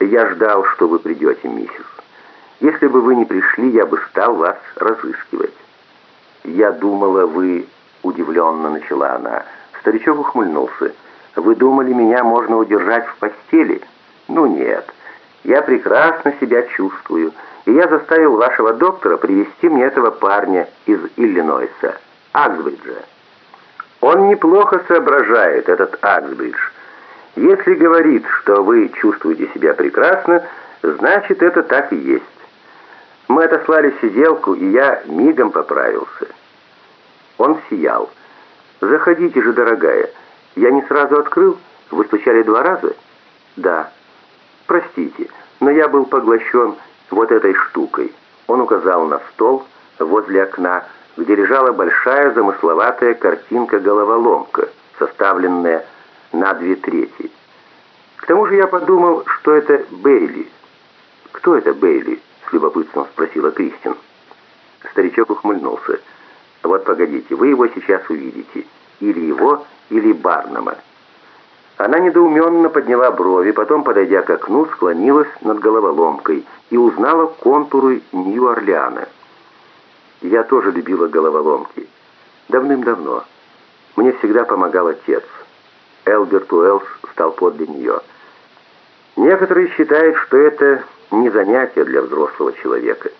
«Я ждал, что вы придете, миссис. Если бы вы не пришли, я бы стал вас разыскивать». «Я думала, вы...» — удивленно начала она. Старичок ухмыльнулся. «Вы думали, меня можно удержать в постели?» «Ну нет. Я прекрасно себя чувствую, и я заставил вашего доктора привести мне этого парня из Иллинойса, Аксбриджа. Он неплохо соображает, этот Аксбридж. Если говорит, что вы чувствуете себя прекрасно, значит, это так и есть. Мы отослали сиделку, и я мигом поправился. Он сиял. «Заходите же, дорогая. Я не сразу открыл. Вы стучали два раза?» «Да». «Простите, но я был поглощен вот этой штукой». Он указал на стол возле окна, где лежала большая замысловатая картинка-головоломка, составленная на две трети. К тому же я подумал, что это Бейли. «Кто это Бейли?» — с любопытством спросила Кристин. Старичок ухмыльнулся. «Вот погодите, вы его сейчас увидите. Или его, или Барнама». Она недоуменно подняла брови, потом, подойдя к окну, склонилась над головоломкой и узнала контуры Нью-Орлеана. Я тоже любила головоломки. Давным-давно. Мне всегда помогал отец. Элберт Уэллс стал подле нее. Некоторые считают, что это не занятие для взрослого человека.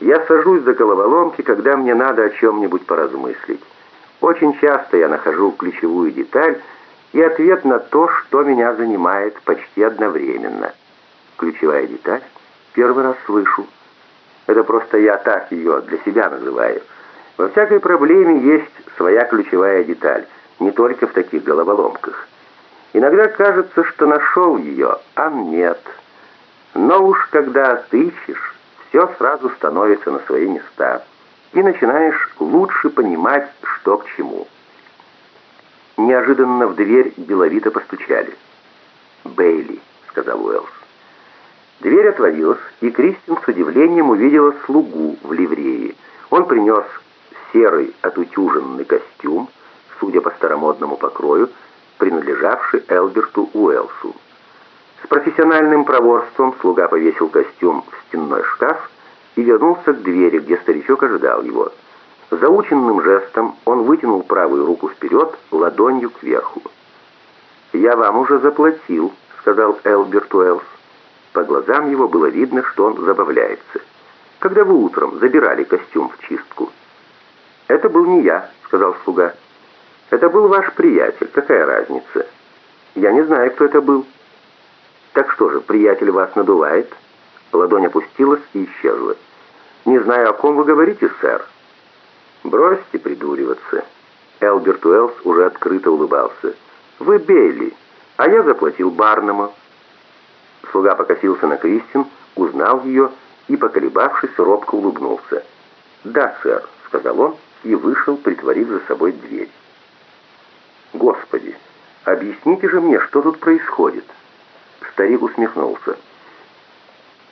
Я сажусь за головоломки, когда мне надо о чем-нибудь поразмыслить. Очень часто я нахожу ключевую деталь и ответ на то, что меня занимает почти одновременно. Ключевая деталь? Первый раз слышу. Это просто я так ее для себя называю. Во всякой проблеме есть своя ключевая деталь, не только в таких головоломках. Иногда кажется, что нашел ее, а нет. Но уж когда отыщешь, все сразу становится на свои места, и начинаешь лучше понимать, что к чему. Неожиданно в дверь деловито постучали. «Бейли», — сказал Уэллс. Дверь отворилась, и Кристин с удивлением увидела слугу в ливрее. Он принес серый отутюженный костюм, судя по старомодному покрою, принадлежавший Элберту Уэлсу. С профессиональным проворством слуга повесил костюм в стенной шкаф и вернулся к двери, где старичок ожидал его. Заученным жестом он вытянул правую руку вперед, ладонью кверху. «Я вам уже заплатил», — сказал Элберт Уэллс. По глазам его было видно, что он забавляется. «Когда вы утром забирали костюм в чистку?» «Это был не я», — сказал слуга. «Это был ваш приятель. Какая разница?» «Я не знаю, кто это был». «Так что же, приятель вас надувает?» Ладонь опустилась и исчезла. «Не знаю, о ком вы говорите, сэр». «Бросьте придуриваться». Элберт Уэллс уже открыто улыбался. «Вы Бейли, а я заплатил Барному». Слуга покосился на Кристин, узнал ее и, поколебавшись, робко улыбнулся. «Да, сэр», — сказал он и вышел, притворив за собой дверь. «Господи, объясните же мне, что тут происходит?» Старик усмехнулся.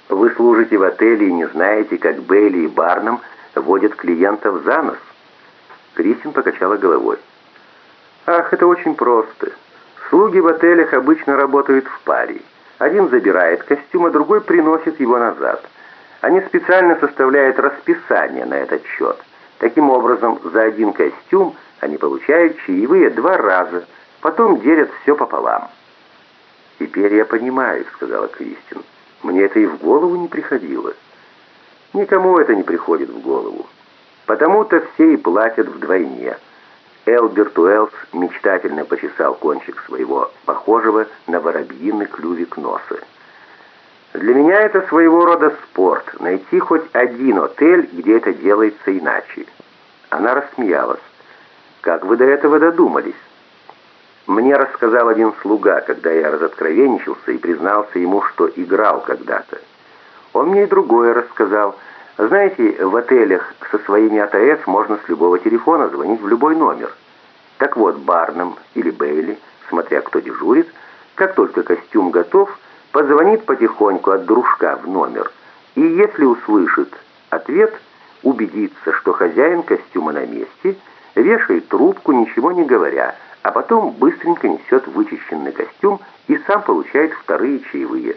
«Вы служите в отеле и не знаете, как Бейли и Барнам водят клиентов за нос?» Кристин покачала головой. «Ах, это очень просто. Слуги в отелях обычно работают в паре. Один забирает костюм, а другой приносит его назад. Они специально составляют расписание на этот счет. Таким образом, за один костюм они получают чаевые два раза, потом делят все пополам. «Теперь я понимаю», — сказала Кристин. «Мне это и в голову не приходило». «Никому это не приходит в голову. Потому-то все и платят вдвойне». Элберт Уэллс мечтательно почесал кончик своего, похожего на воробьиный клювик носа. «Для меня это своего рода спорт — найти хоть один отель, где это делается иначе». Она рассмеялась. «Как вы до этого додумались?» Мне рассказал один слуга, когда я разоткровенничался и признался ему, что играл когда-то. Он мне и другое рассказал — знаете, в отелях со своими АТС можно с любого телефона звонить в любой номер. Так вот, Барнам или Бейли, смотря кто дежурит, как только костюм готов, позвонит потихоньку от дружка в номер. И если услышит ответ, убедится, что хозяин костюма на месте, вешает трубку, ничего не говоря, а потом быстренько несет вычищенный костюм и сам получает вторые чаевые.